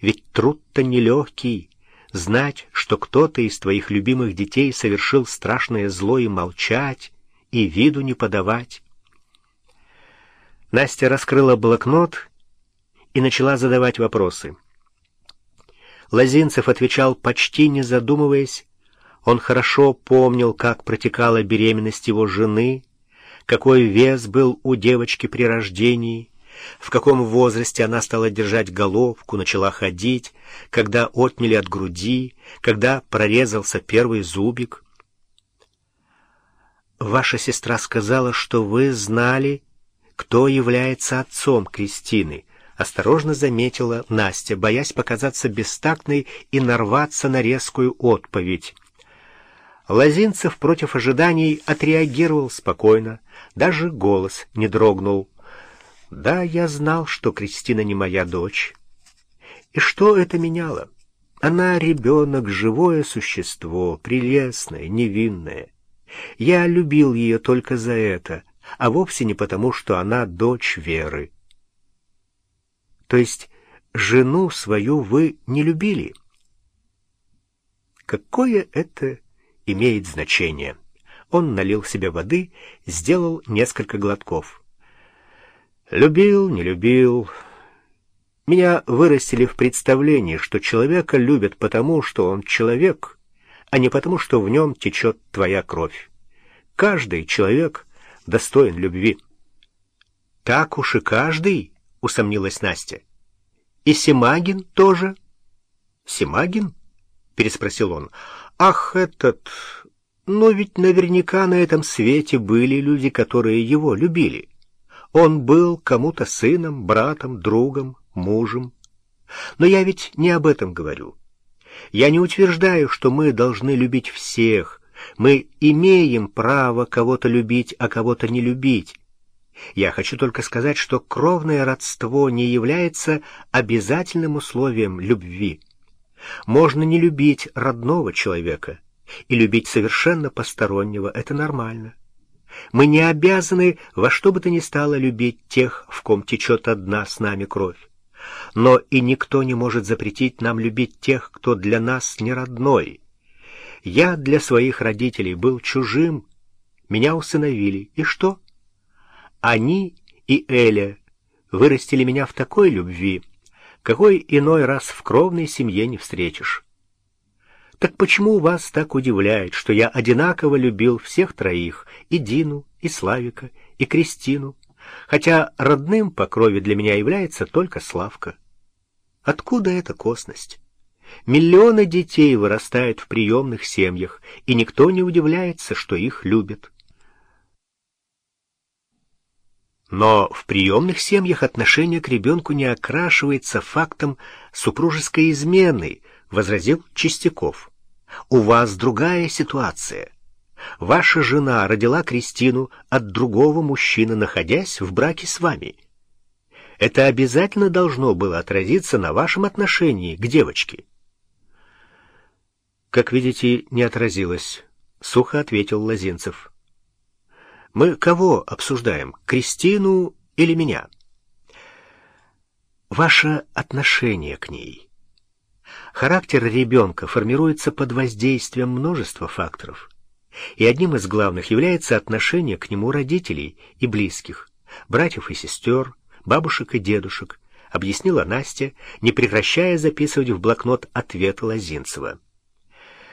Ведь труд-то нелегкий. Знать, что кто-то из твоих любимых детей совершил страшное зло и молчать, и виду не подавать. Настя раскрыла блокнот и начала задавать вопросы. Лозинцев отвечал почти не задумываясь. Он хорошо помнил, как протекала беременность его жены, какой вес был у девочки при рождении, в каком возрасте она стала держать головку, начала ходить, когда отняли от груди, когда прорезался первый зубик. «Ваша сестра сказала, что вы знали, кто является отцом Кристины», — осторожно заметила Настя, боясь показаться бестактной и нарваться на резкую отповедь. Лозинцев против ожиданий отреагировал спокойно, даже голос не дрогнул. «Да, я знал, что Кристина не моя дочь. И что это меняло? Она ребенок, живое существо, прелестное, невинное. Я любил ее только за это, а вовсе не потому, что она дочь Веры. То есть жену свою вы не любили? Какое это имеет значение? Он налил себе воды, сделал несколько глотков. Любил, не любил. Меня вырастили в представлении, что человека любят потому, что он человек, а не потому, что в нем течет твоя кровь. Каждый человек достоин любви. Так уж и каждый, усомнилась Настя. И Семагин тоже? Семагин? переспросил он. Ах, этот... Но ведь наверняка на этом свете были люди, которые его любили. Он был кому-то сыном, братом, другом, мужем. Но я ведь не об этом говорю. Я не утверждаю, что мы должны любить всех. Мы имеем право кого-то любить, а кого-то не любить. Я хочу только сказать, что кровное родство не является обязательным условием любви. Можно не любить родного человека, и любить совершенно постороннего — это нормально. Мы не обязаны во что бы то ни стало любить тех, в ком течет одна с нами кровь. Но и никто не может запретить нам любить тех, кто для нас не родной. Я для своих родителей был чужим, меня усыновили. И что? Они и Эля вырастили меня в такой любви, какой иной раз в кровной семье не встретишь. Так почему вас так удивляет, что я одинаково любил всех троих, и Дину, и Славика, и Кристину, хотя родным по крови для меня является только Славка? Откуда эта косность? Миллионы детей вырастают в приемных семьях, и никто не удивляется, что их любят. Но в приемных семьях отношение к ребенку не окрашивается фактом супружеской измены, возразил Чистяков. У вас другая ситуация. Ваша жена родила Кристину от другого мужчины, находясь в браке с вами. Это обязательно должно было отразиться на вашем отношении к девочке. Как видите, не отразилось, сухо ответил Лозинцев. Мы кого обсуждаем, Кристину или меня? Ваше отношение к ней. Характер ребенка формируется под воздействием множества факторов, и одним из главных является отношение к нему родителей и близких, братьев и сестер, бабушек и дедушек, объяснила Настя, не прекращая записывать в блокнот ответ Лозинцева.